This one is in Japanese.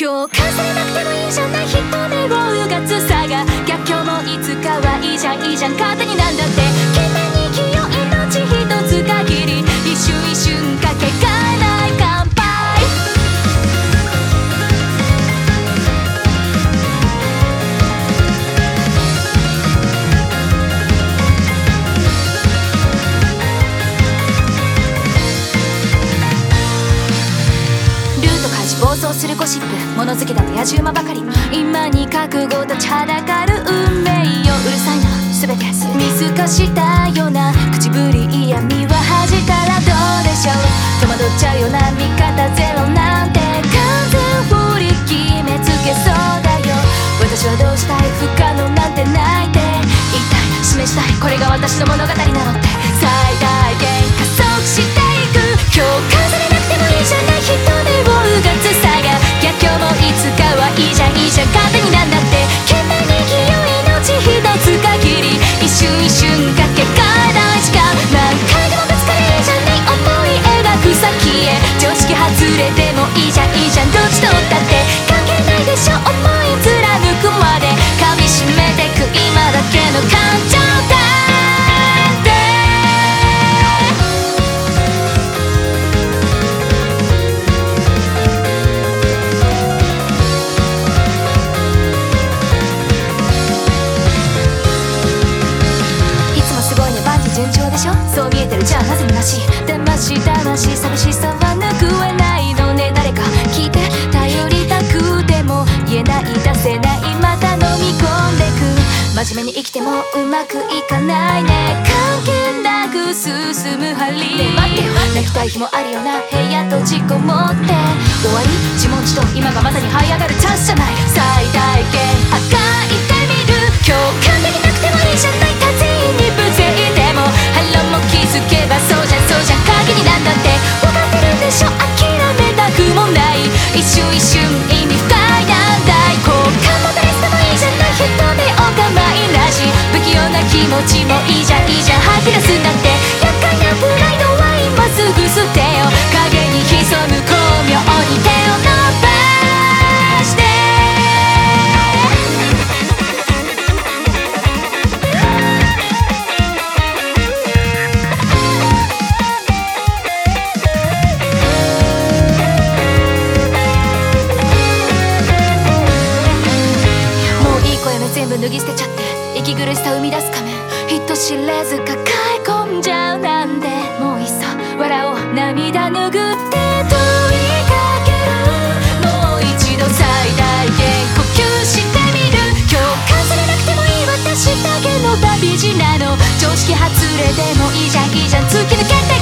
共感されなくてもいいじゃない人目をうがつさが。逆境もいつかはいいじゃん。いいじゃん。勝手になんだって。ルート開始暴走するゴシップ物好きだと野獣馬ばかり。今に覚悟とちはだかる運命ようるさいな全て見透かしたような口ぶり嫌味は恥じたらどうでしょう。戸惑っちゃうような味方ゼロなんて完全振り決めつけそうだよ。私はどうしたい不可能なんてないって言いたい。示したい。これが私の物語なのって。最大限いいじゃんいいじゃんどっちとったって関係ないでしょ思い貫くまで噛みしめてく今だけの感情だっていつもすごいね万事順調でしょ？そう見えてる。じゃあなぜ虚し？い魂魂寂しさはない。真面目に生きてもうまくいかないね。関係なく進む針ねえ待ってよ泣きたい日もあるよな部屋閉じこもって。終わり。自問自答。今がまさに這い上がるチャンスじゃない。最大限。あがいちもいいじゃいいじゃ吐き出すんだって厄介なプライドは今すぐ捨てよ影に潜む巧妙に手を伸ばして。もういい声目全部脱ぎ捨てちゃって。息苦しさ生み出す仮面人知れず抱え込んじゃうなんでもういっそ笑おう涙拭って問いかけるもう一度最大限呼吸してみる共感されなくてもいい私だけの旅路なの常識外れでもいいじゃんいいじゃん突き抜けて